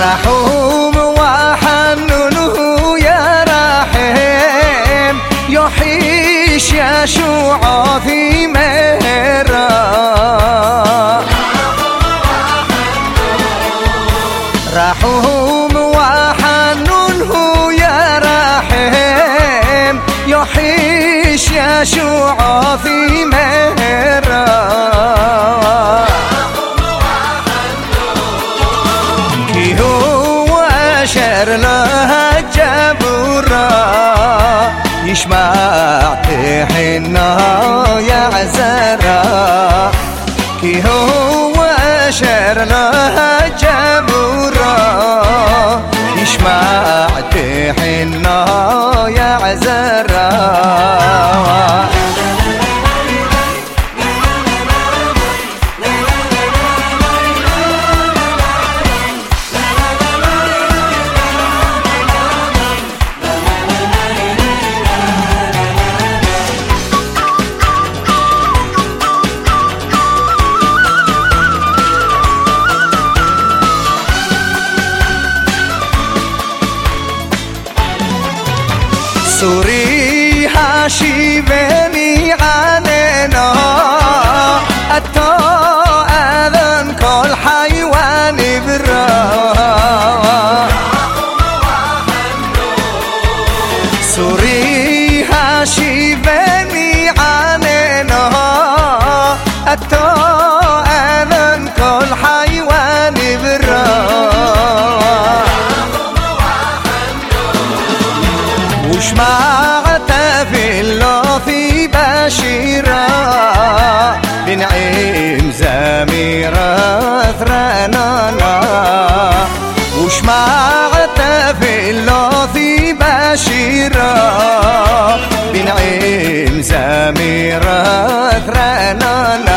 رحوم وحننه يا رحيم. يحيش يشوع في مرة رحوم وحننه يا رحيم. يحيش يشوع في مرة لها جبورة يشمع تحنا يا عزرا كي هو سوري هاشي بني عننا أتى وش معت في اللوثي بشيرة بنعيم زميرة ثرانانا وش معت في اللوثي بشيرة بنعيم زميرة ثرانانا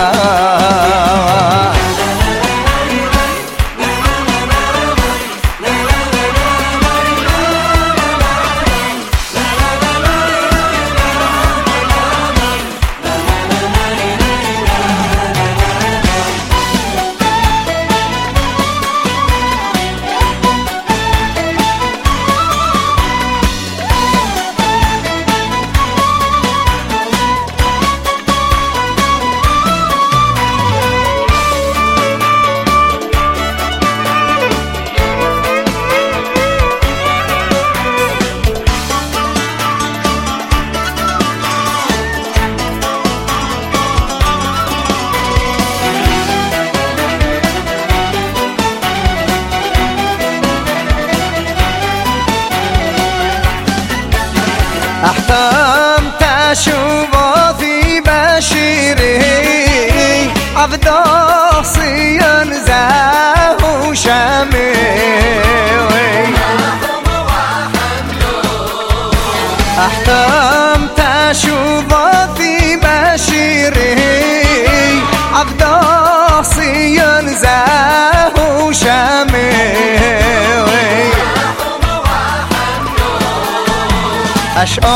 أحتام تشوف في بشيره. عبد صيان زاه شامي أحتام تشوف في بشيره. عبد صيان زاه شامي أشعل